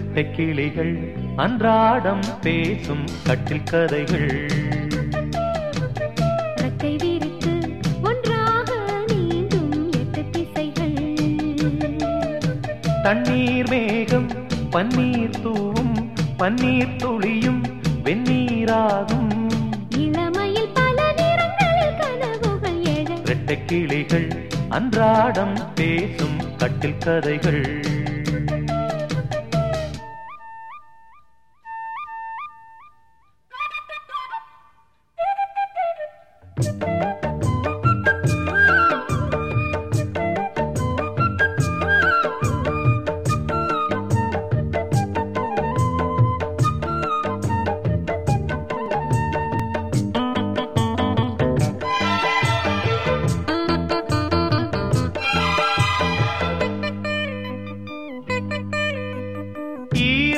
இரட்டை கிளிகள் அன்றாடம் பேசும் கட்டில் கதைகள். தண்ணீர் மேகம் பன்னீர் தூவும் பன்னீர் துளியும் வெந்நீராகும். இளமையில் பல நிறங்களில் கனவுகள் எழ இரட்டை கிளிகள் அன்றாடம் பேசும் கட்டில் கதைகள்.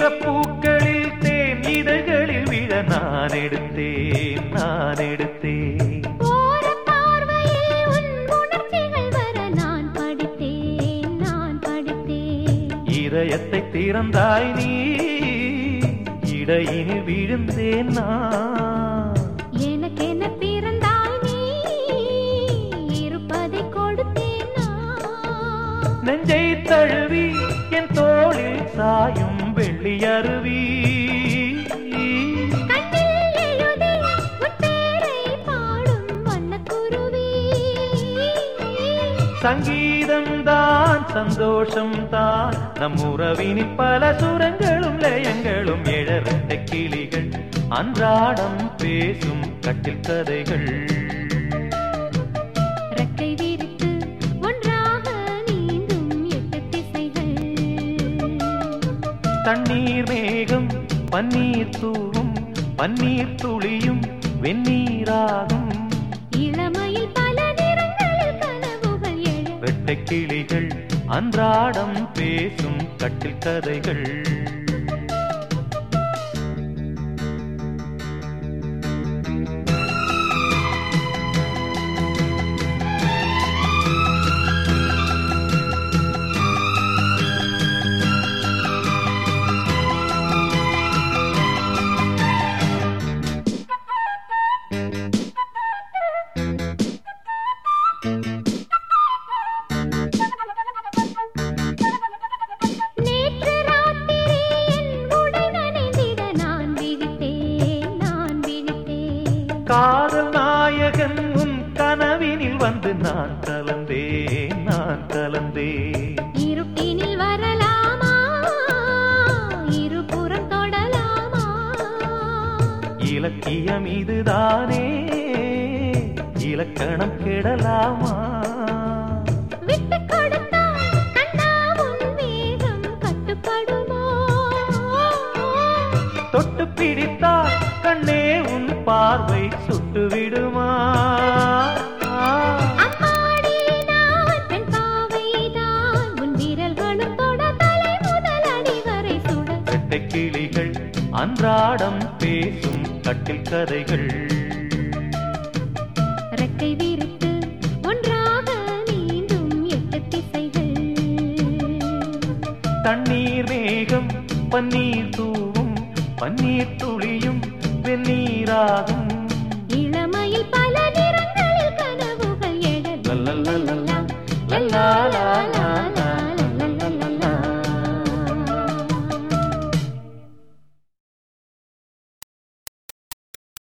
ஈரப்பூக்களில் தேன் இதழ்களில் விழ நான் எடுத்தேன் நான் எடுத்தேன். ஓரப் பார்வையில் உன் உணர்ச்சிகள் வர நான் படித்தேன் நான் படித்தேன். இதயத்தை திறந்தாய் நீ இடையினில் விழுந்தேன் நான். எனக்கென பிறந்தாய் நீ இருப்பதை கொடுத்தேன் நெஞ்சை தழுவி என் தோளில் சாயும் அருவி. சங்கீதம் தான் சந்தோஷம் தான் நம் உறவினி பல சுரங்களும் லயங்களும் எழறட்ட கிளிகள். அன்றாடம் பேசும் கட்டில் கதைகள். தண்ணீர் மேகம் பன்னீர் தூவும் பன்னீர் துளியும் வெந்நீராகும். இளமையில் பல வெட்டை கிளிகள் அன்றாடம் பேசும் கட்டில் கதைகள். காதல் நாயகன் உன் கனவினில் வந்து நான் கலந்தேன் நான் கலந்தேன். இருட்டினில் வரலாமா? இருபுறம் தொடலாமா? இலக்கியம் இதுதானே? இலக்கணம் கெடலாமா? தொட்டு பிடித்தால் வெட்டை கிளிகள் அன்றாடம் பேசும் கட்டில் கதைகள். ரெக்கை விரித்து ஒன்றாக நீந்தும் எட்டு திசைகள். தண்ணீர் மேகம் பன்னீர் தூவும் பன்னீர் துளியும் வெந்நீராகும். la la la. la